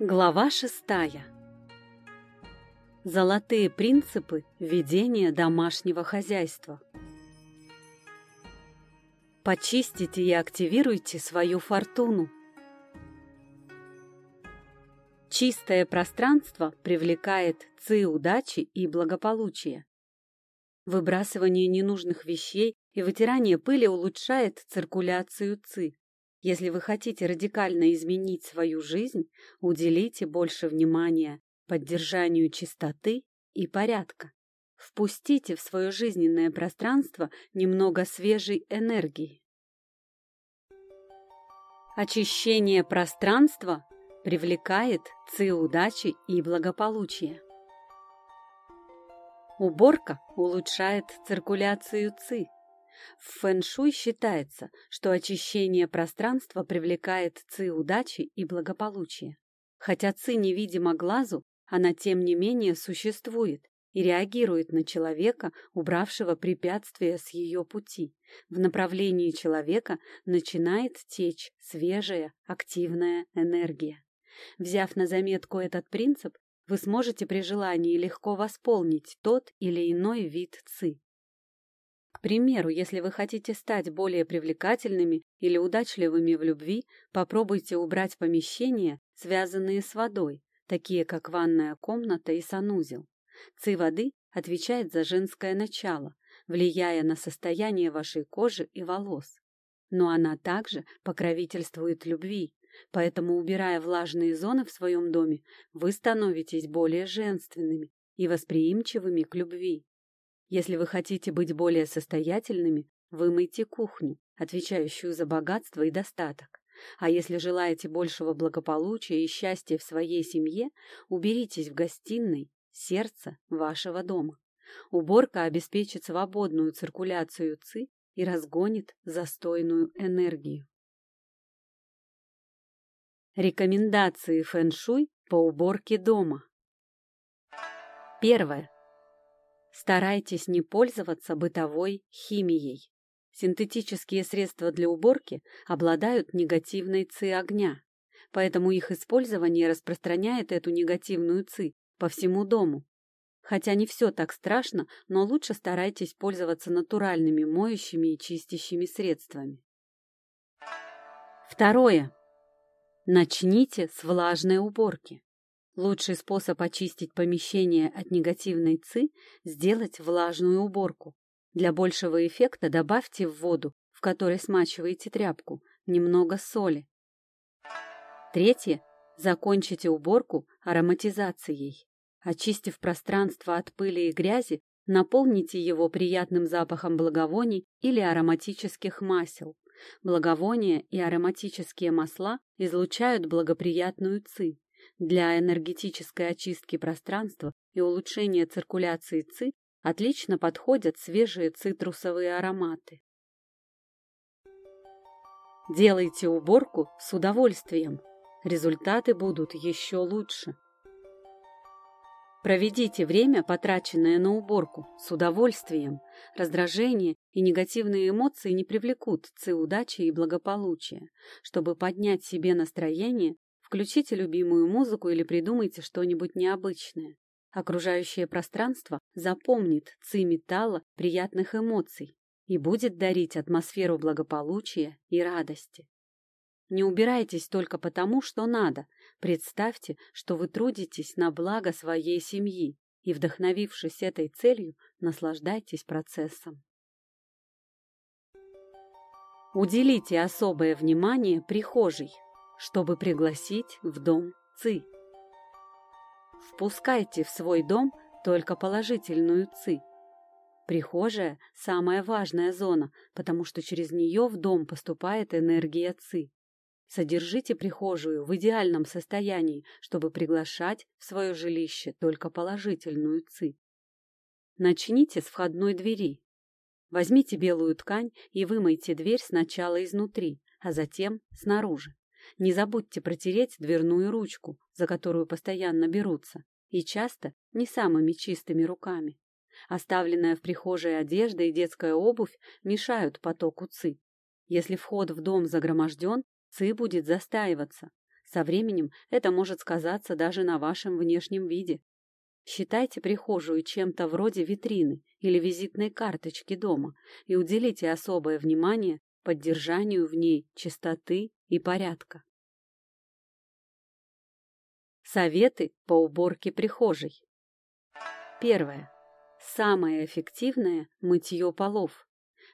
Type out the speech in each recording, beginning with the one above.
Глава шестая. Золотые принципы ведения домашнего хозяйства. Почистите и активируйте свою фортуну. Чистое пространство привлекает ци удачи и благополучия. Выбрасывание ненужных вещей и вытирание пыли улучшает циркуляцию ци. Если вы хотите радикально изменить свою жизнь, уделите больше внимания поддержанию чистоты и порядка. Впустите в свое жизненное пространство немного свежей энергии. Очищение пространства привлекает ци удачи и благополучия. Уборка улучшает циркуляцию ци, в фэн-шуй считается, что очищение пространства привлекает ци удачи и благополучия. Хотя ци невидима глазу, она тем не менее существует и реагирует на человека, убравшего препятствия с ее пути. В направлении человека начинает течь свежая, активная энергия. Взяв на заметку этот принцип, вы сможете при желании легко восполнить тот или иной вид ци. К примеру, если вы хотите стать более привлекательными или удачливыми в любви, попробуйте убрать помещения, связанные с водой, такие как ванная комната и санузел. Ци воды отвечает за женское начало, влияя на состояние вашей кожи и волос. Но она также покровительствует любви, поэтому, убирая влажные зоны в своем доме, вы становитесь более женственными и восприимчивыми к любви. Если вы хотите быть более состоятельными, вымойте кухню, отвечающую за богатство и достаток. А если желаете большего благополучия и счастья в своей семье, уберитесь в гостиной, сердце вашего дома. Уборка обеспечит свободную циркуляцию ЦИ и разгонит застойную энергию. Рекомендации фэн-шуй по уборке дома. Первое. Старайтесь не пользоваться бытовой химией. Синтетические средства для уборки обладают негативной ци огня, поэтому их использование распространяет эту негативную ци по всему дому. Хотя не все так страшно, но лучше старайтесь пользоваться натуральными моющими и чистящими средствами. Второе. Начните с влажной уборки. Лучший способ очистить помещение от негативной ЦИ – сделать влажную уборку. Для большего эффекта добавьте в воду, в которой смачиваете тряпку, немного соли. Третье – закончите уборку ароматизацией. Очистив пространство от пыли и грязи, наполните его приятным запахом благовоний или ароматических масел. Благовония и ароматические масла излучают благоприятную ци. Для энергетической очистки пространства и улучшения циркуляции ЦИ отлично подходят свежие цитрусовые ароматы. Делайте уборку с удовольствием. Результаты будут еще лучше. Проведите время, потраченное на уборку, с удовольствием. Раздражение и негативные эмоции не привлекут ци удачи и благополучия. Чтобы поднять себе настроение, Включите любимую музыку или придумайте что-нибудь необычное. Окружающее пространство запомнит ци металла приятных эмоций и будет дарить атмосферу благополучия и радости. Не убирайтесь только потому, что надо. Представьте, что вы трудитесь на благо своей семьи и, вдохновившись этой целью, наслаждайтесь процессом. Уделите особое внимание прихожей чтобы пригласить в дом Ци. Впускайте в свой дом только положительную Ци. Прихожая – самая важная зона, потому что через нее в дом поступает энергия Ци. Содержите прихожую в идеальном состоянии, чтобы приглашать в свое жилище только положительную Ци. Начните с входной двери. Возьмите белую ткань и вымойте дверь сначала изнутри, а затем снаружи. Не забудьте протереть дверную ручку, за которую постоянно берутся, и часто не самыми чистыми руками. Оставленная в прихожей одежда и детская обувь мешают потоку ЦИ. Если вход в дом загроможден, ЦИ будет застаиваться. Со временем это может сказаться даже на вашем внешнем виде. Считайте прихожую чем-то вроде витрины или визитной карточки дома и уделите особое внимание поддержанию в ней чистоты и порядка. Советы по уборке прихожей. Первое. Самое эффективное – мытье полов.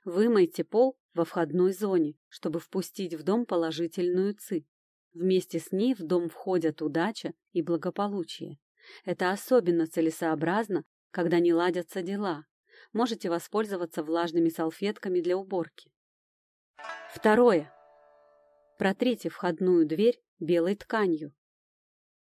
Вымойте пол во входной зоне, чтобы впустить в дом положительную ци. Вместе с ней в дом входят удача и благополучие. Это особенно целесообразно, когда не ладятся дела. Можете воспользоваться влажными салфетками для уборки. Второе. Протрите входную дверь белой тканью.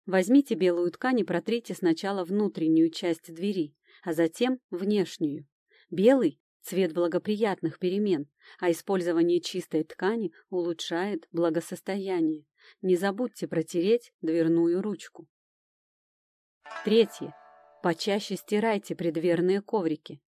Возьмите белую ткань и протрите сначала внутреннюю часть двери, а затем внешнюю. Белый – цвет благоприятных перемен, а использование чистой ткани улучшает благосостояние. Не забудьте протереть дверную ручку. Третье. Почаще стирайте предверные коврики.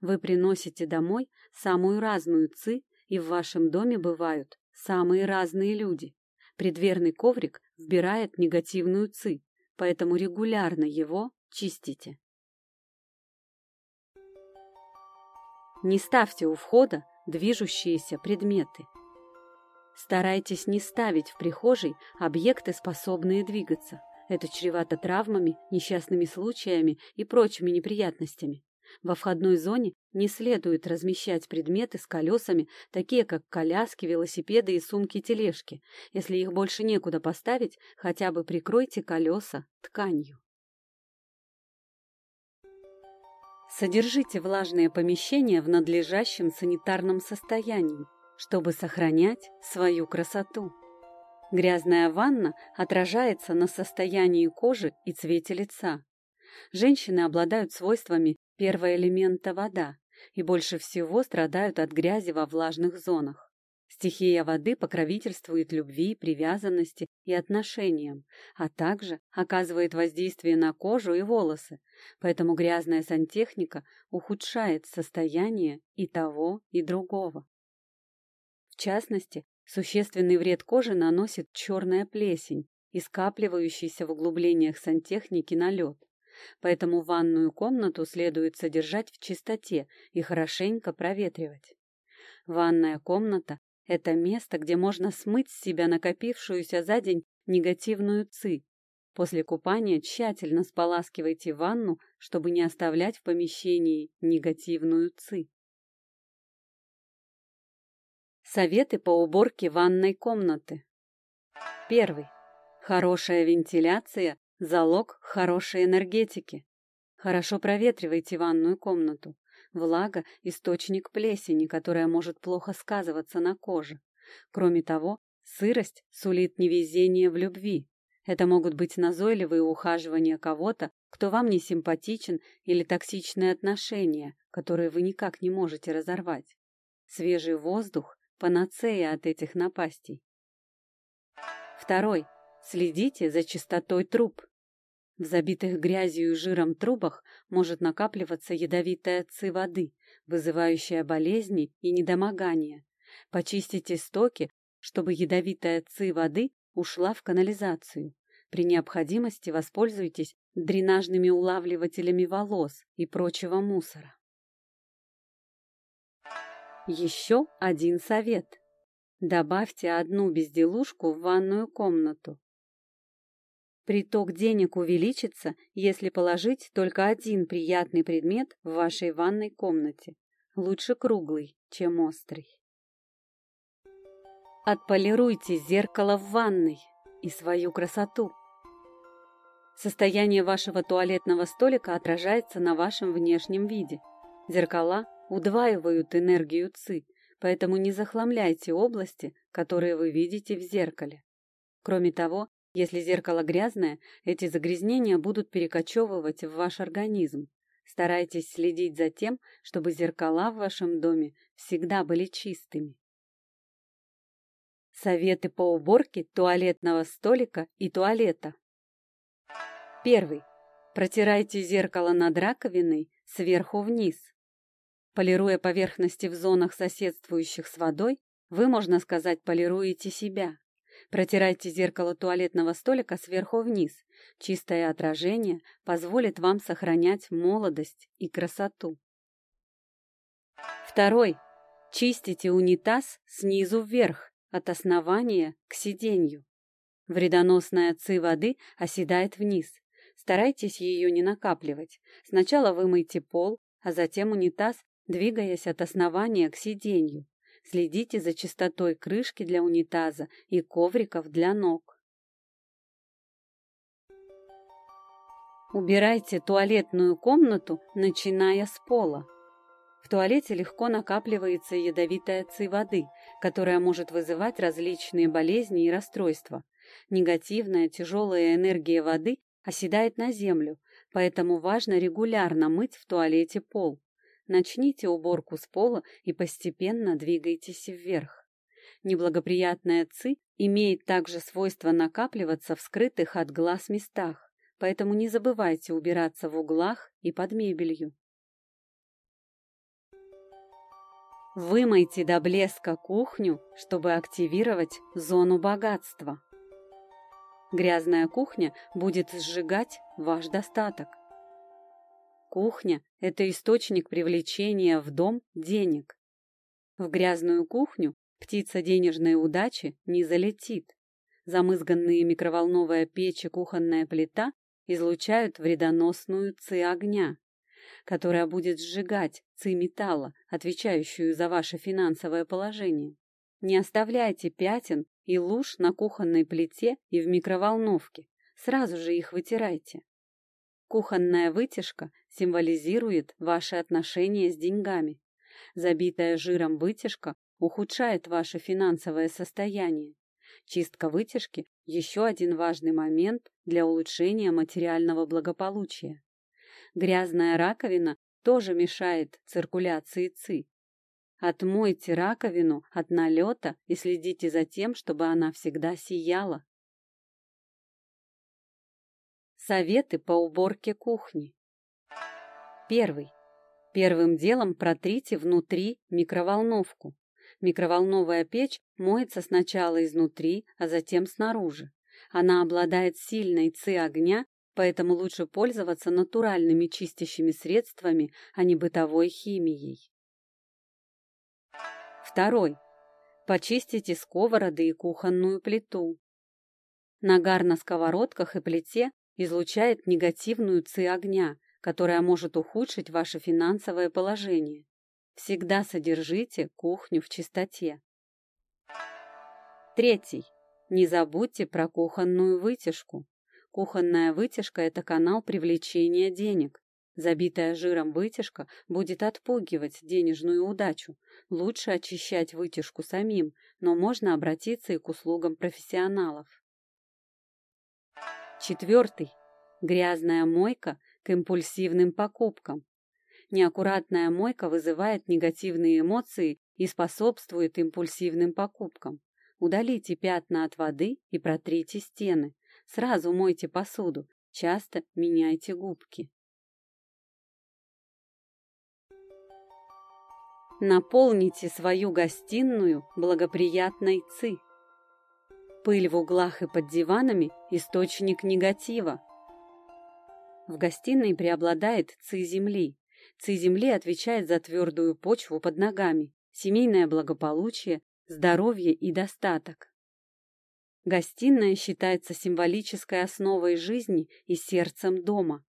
Вы приносите домой самую разную ци, и в вашем доме бывают самые разные люди. Предверный коврик вбирает негативную ци, поэтому регулярно его чистите. Не ставьте у входа движущиеся предметы. Старайтесь не ставить в прихожей объекты, способные двигаться. Это чревато травмами, несчастными случаями и прочими неприятностями. Во входной зоне не следует размещать предметы с колесами, такие как коляски, велосипеды и сумки-тележки. Если их больше некуда поставить, хотя бы прикройте колеса тканью. Содержите влажные помещения в надлежащем санитарном состоянии, чтобы сохранять свою красоту. Грязная ванна отражается на состоянии кожи и цвете лица. Женщины обладают свойствами первого элемента вода и больше всего страдают от грязи во влажных зонах. Стихия воды покровительствует любви, привязанности и отношениям, а также оказывает воздействие на кожу и волосы, поэтому грязная сантехника ухудшает состояние и того, и другого. В частности, Существенный вред коже наносит черная плесень и скапливающийся в углублениях сантехники налет. Поэтому ванную комнату следует содержать в чистоте и хорошенько проветривать. Ванная комната – это место, где можно смыть с себя накопившуюся за день негативную ци. После купания тщательно споласкивайте ванну, чтобы не оставлять в помещении негативную ци. Советы по уборке ванной комнаты. Первый. Хорошая вентиляция – залог хорошей энергетики. Хорошо проветривайте ванную комнату. Влага – источник плесени, которая может плохо сказываться на коже. Кроме того, сырость сулит невезение в любви. Это могут быть назойливые ухаживания кого-то, кто вам не симпатичен, или токсичные отношения, которые вы никак не можете разорвать. Свежий воздух панацея от этих напастей. Второй. Следите за чистотой труб. В забитых грязью и жиром трубах может накапливаться ядовитая ци воды, вызывающая болезни и недомогания. Почистите стоки, чтобы ядовитая ци воды ушла в канализацию. При необходимости воспользуйтесь дренажными улавливателями волос и прочего мусора. Еще один совет. Добавьте одну безделушку в ванную комнату. Приток денег увеличится, если положить только один приятный предмет в вашей ванной комнате. Лучше круглый, чем острый. Отполируйте зеркало в ванной и свою красоту. Состояние вашего туалетного столика отражается на вашем внешнем виде. Зеркала удваивают энергию ЦИ, поэтому не захламляйте области, которые вы видите в зеркале. Кроме того, если зеркало грязное, эти загрязнения будут перекочевывать в ваш организм. Старайтесь следить за тем, чтобы зеркала в вашем доме всегда были чистыми. Советы по уборке туалетного столика и туалета. Первый. Протирайте зеркало над раковиной сверху вниз. Полируя поверхности в зонах, соседствующих с водой, вы, можно сказать, полируете себя. Протирайте зеркало туалетного столика сверху вниз. Чистое отражение позволит вам сохранять молодость и красоту. Второй. Чистите унитаз снизу вверх, от основания к сиденью. Вредоносная ци воды оседает вниз. Старайтесь ее не накапливать. Сначала вымойте пол, а затем унитаз, двигаясь от основания к сиденью. Следите за чистотой крышки для унитаза и ковриков для ног. Убирайте туалетную комнату, начиная с пола. В туалете легко накапливается ядовитая ци воды, которая может вызывать различные болезни и расстройства. Негативная тяжелая энергия воды оседает на землю, поэтому важно регулярно мыть в туалете пол. Начните уборку с пола и постепенно двигайтесь вверх. Неблагоприятная ци имеет также свойство накапливаться в скрытых от глаз местах, поэтому не забывайте убираться в углах и под мебелью. Вымойте до блеска кухню, чтобы активировать зону богатства. Грязная кухня будет сжигать ваш достаток. Кухня – это источник привлечения в дом денег. В грязную кухню птица денежной удачи не залетит. Замызганные микроволновая печь и кухонная плита излучают вредоносную ци огня которая будет сжигать ци металла, отвечающую за ваше финансовое положение. Не оставляйте пятен и луж на кухонной плите и в микроволновке. Сразу же их вытирайте. Кухонная вытяжка символизирует ваши отношения с деньгами. Забитая жиром вытяжка ухудшает ваше финансовое состояние. Чистка вытяжки – еще один важный момент для улучшения материального благополучия. Грязная раковина тоже мешает циркуляции ЦИ. Отмойте раковину от налета и следите за тем, чтобы она всегда сияла. Советы по уборке кухни. Первый. Первым делом протрите внутри микроволновку. Микроволновая печь моется сначала изнутри, а затем снаружи. Она обладает сильной ци огня поэтому лучше пользоваться натуральными чистящими средствами, а не бытовой химией. Второй. Почистите сковороды и кухонную плиту. Нагар на сковородках и плите излучает негативную ци огня, которая может ухудшить ваше финансовое положение. Всегда содержите кухню в чистоте. Третий. Не забудьте про кухонную вытяжку. Кухонная вытяжка – это канал привлечения денег. Забитая жиром вытяжка будет отпугивать денежную удачу. Лучше очищать вытяжку самим, но можно обратиться и к услугам профессионалов. Четвертый. Грязная мойка к импульсивным покупкам. Неаккуратная мойка вызывает негативные эмоции и способствует импульсивным покупкам. Удалите пятна от воды и протрите стены. Сразу мойте посуду, часто меняйте губки. Наполните свою гостиную благоприятной ци. Пыль в углах и под диванами – источник негатива. В гостиной преобладает ци земли. Ци земли отвечает за твердую почву под ногами, семейное благополучие, здоровье и достаток. Гостиная считается символической основой жизни и сердцем дома.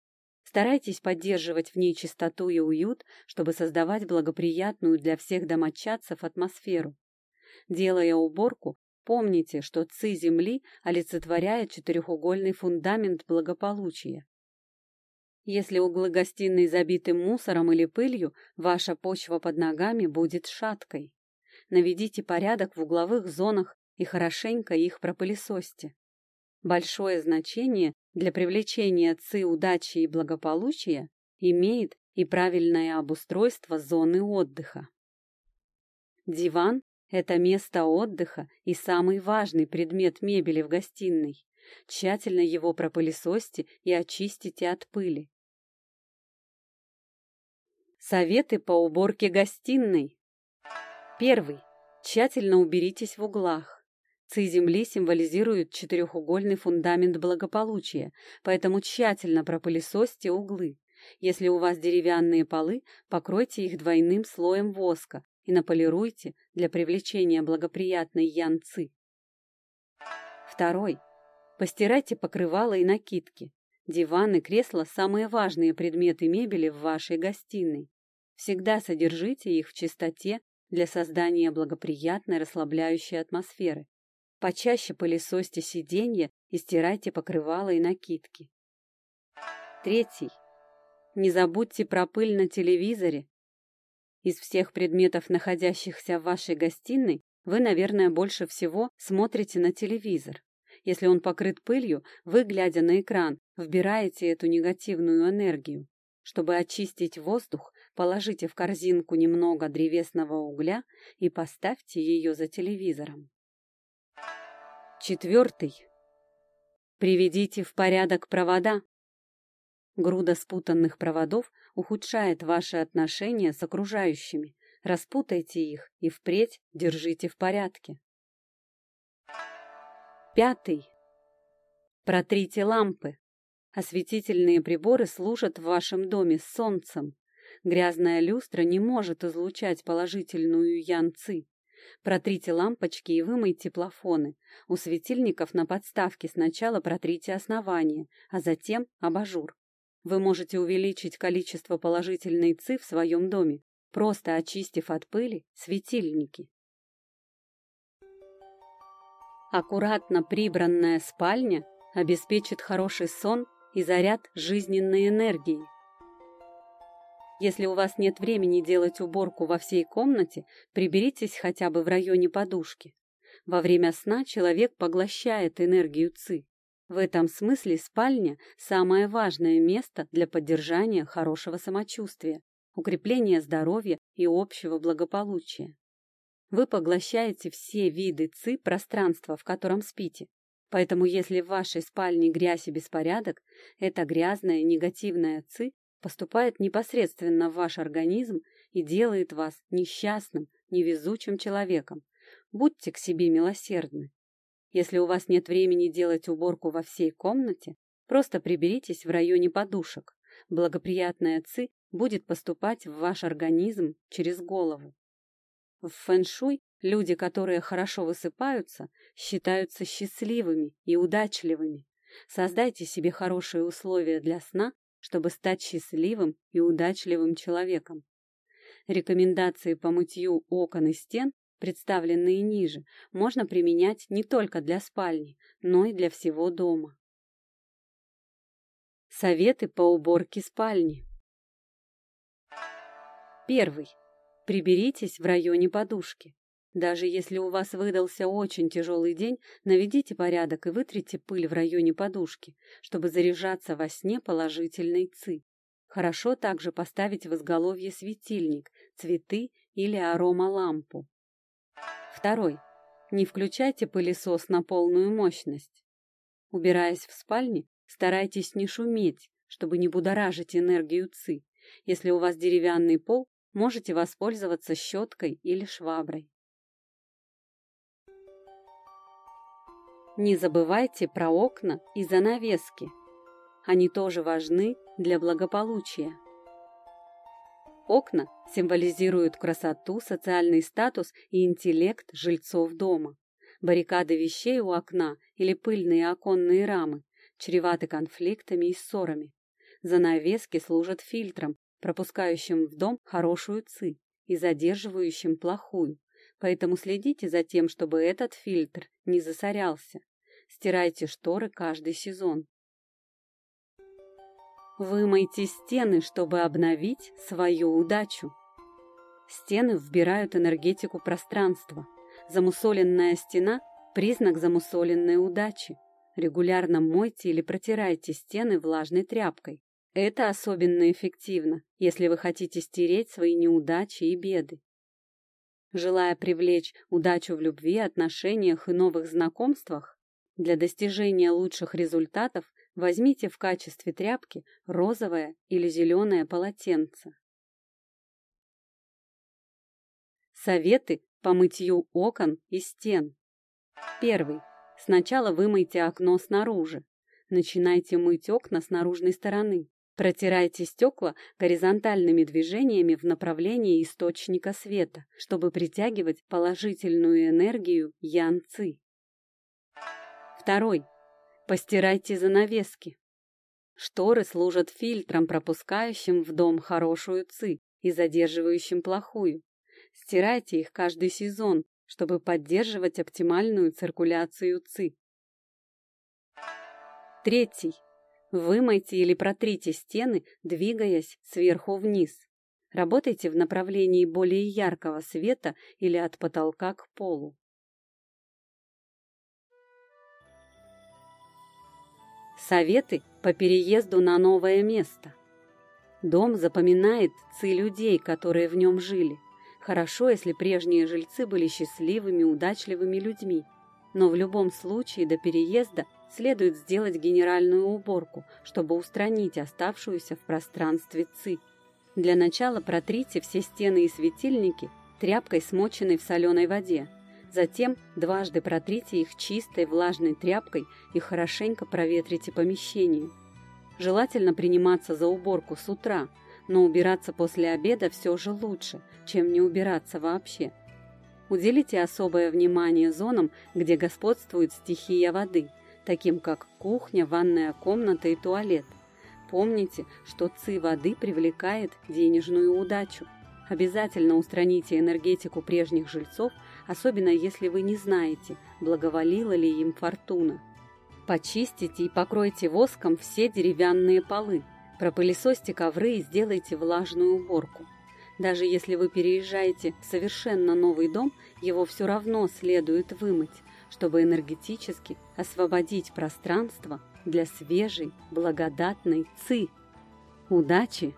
Старайтесь поддерживать в ней чистоту и уют, чтобы создавать благоприятную для всех домочадцев атмосферу. Делая уборку, помните, что ци земли олицетворяет четырехугольный фундамент благополучия. Если углы гостиной забиты мусором или пылью, ваша почва под ногами будет шаткой. Наведите порядок в угловых зонах и хорошенько их пропылесосьте. Большое значение для привлечения ци удачи и благополучия имеет и правильное обустройство зоны отдыха. Диван – это место отдыха и самый важный предмет мебели в гостиной. Тщательно его пропылесосьте и очистите от пыли. Советы по уборке гостиной. Первый. Тщательно уберитесь в углах. Ци Земли символизирует четырехугольный фундамент благополучия, поэтому тщательно пропылесосьте углы. Если у вас деревянные полы, покройте их двойным слоем воска и наполируйте для привлечения благоприятной янцы. Второй. Постирайте покрывала и накидки. Диван и кресла – самые важные предметы мебели в вашей гостиной. Всегда содержите их в чистоте для создания благоприятной расслабляющей атмосферы. Почаще пылесосьте сиденья и стирайте покрывала и накидки. Третий. Не забудьте про пыль на телевизоре. Из всех предметов, находящихся в вашей гостиной, вы, наверное, больше всего смотрите на телевизор. Если он покрыт пылью, вы, глядя на экран, вбираете эту негативную энергию. Чтобы очистить воздух, положите в корзинку немного древесного угля и поставьте ее за телевизором. Четвертый. Приведите в порядок провода. Груда спутанных проводов ухудшает ваши отношения с окружающими. Распутайте их и впредь держите в порядке. Пятый. Протрите лампы. Осветительные приборы служат в вашем доме с солнцем. Грязная люстра не может излучать положительную янцы. Протрите лампочки и вымойте плафоны. У светильников на подставке сначала протрите основание, а затем абажур. Вы можете увеличить количество положительной ци в своем доме, просто очистив от пыли светильники. Аккуратно прибранная спальня обеспечит хороший сон и заряд жизненной энергии. Если у вас нет времени делать уборку во всей комнате, приберитесь хотя бы в районе подушки. Во время сна человек поглощает энергию ЦИ. В этом смысле спальня – самое важное место для поддержания хорошего самочувствия, укрепления здоровья и общего благополучия. Вы поглощаете все виды ЦИ пространства, в котором спите, Поэтому если в вашей спальне грязь и беспорядок, эта грязная негативная ци поступает непосредственно в ваш организм и делает вас несчастным, невезучим человеком. Будьте к себе милосердны. Если у вас нет времени делать уборку во всей комнате, просто приберитесь в районе подушек. Благоприятная ци будет поступать в ваш организм через голову. В фэншуй Люди, которые хорошо высыпаются, считаются счастливыми и удачливыми. Создайте себе хорошие условия для сна, чтобы стать счастливым и удачливым человеком. Рекомендации по мытью окон и стен, представленные ниже, можно применять не только для спальни, но и для всего дома. Советы по уборке спальни. Первый. Приберитесь в районе подушки. Даже если у вас выдался очень тяжелый день, наведите порядок и вытрите пыль в районе подушки, чтобы заряжаться во сне положительной ци. Хорошо также поставить в изголовье светильник, цветы или аромалампу. Второй. Не включайте пылесос на полную мощность. Убираясь в спальне, старайтесь не шуметь, чтобы не будоражить энергию ци. Если у вас деревянный пол, можете воспользоваться щеткой или шваброй. Не забывайте про окна и занавески. Они тоже важны для благополучия. Окна символизируют красоту, социальный статус и интеллект жильцов дома. Баррикады вещей у окна или пыльные оконные рамы чреваты конфликтами и ссорами. Занавески служат фильтром, пропускающим в дом хорошую ци и задерживающим плохую. Поэтому следите за тем, чтобы этот фильтр не засорялся. Стирайте шторы каждый сезон. Вымойте стены, чтобы обновить свою удачу. Стены вбирают энергетику пространства. Замусоленная стена – признак замусоленной удачи. Регулярно мойте или протирайте стены влажной тряпкой. Это особенно эффективно, если вы хотите стереть свои неудачи и беды. Желая привлечь удачу в любви, отношениях и новых знакомствах, для достижения лучших результатов возьмите в качестве тряпки розовое или зеленое полотенце. Советы по мытью окон и стен. Первый. Сначала вымойте окно снаружи. Начинайте мыть окна с наружной стороны. Протирайте стекла горизонтальными движениями в направлении источника света, чтобы притягивать положительную энергию янцы. Второй. Постирайте занавески. Шторы служат фильтром, пропускающим в дом хорошую ци и задерживающим плохую. Стирайте их каждый сезон, чтобы поддерживать оптимальную циркуляцию ЦИ. Третий. Вымойте или протрите стены, двигаясь сверху вниз. Работайте в направлении более яркого света или от потолка к полу. Советы по переезду на новое место. Дом запоминает ци людей, которые в нем жили. Хорошо, если прежние жильцы были счастливыми, удачливыми людьми. Но в любом случае до переезда следует сделать генеральную уборку, чтобы устранить оставшуюся в пространстве ци. Для начала протрите все стены и светильники тряпкой, смоченной в соленой воде. Затем дважды протрите их чистой влажной тряпкой и хорошенько проветрите помещение. Желательно приниматься за уборку с утра – но убираться после обеда все же лучше, чем не убираться вообще. Уделите особое внимание зонам, где господствует стихия воды, таким как кухня, ванная комната и туалет. Помните, что ци воды привлекает денежную удачу. Обязательно устраните энергетику прежних жильцов, особенно если вы не знаете, благоволила ли им фортуна. Почистите и покройте воском все деревянные полы, Пропылесосьте ковры и сделайте влажную уборку. Даже если вы переезжаете в совершенно новый дом, его все равно следует вымыть, чтобы энергетически освободить пространство для свежей, благодатной ци. Удачи!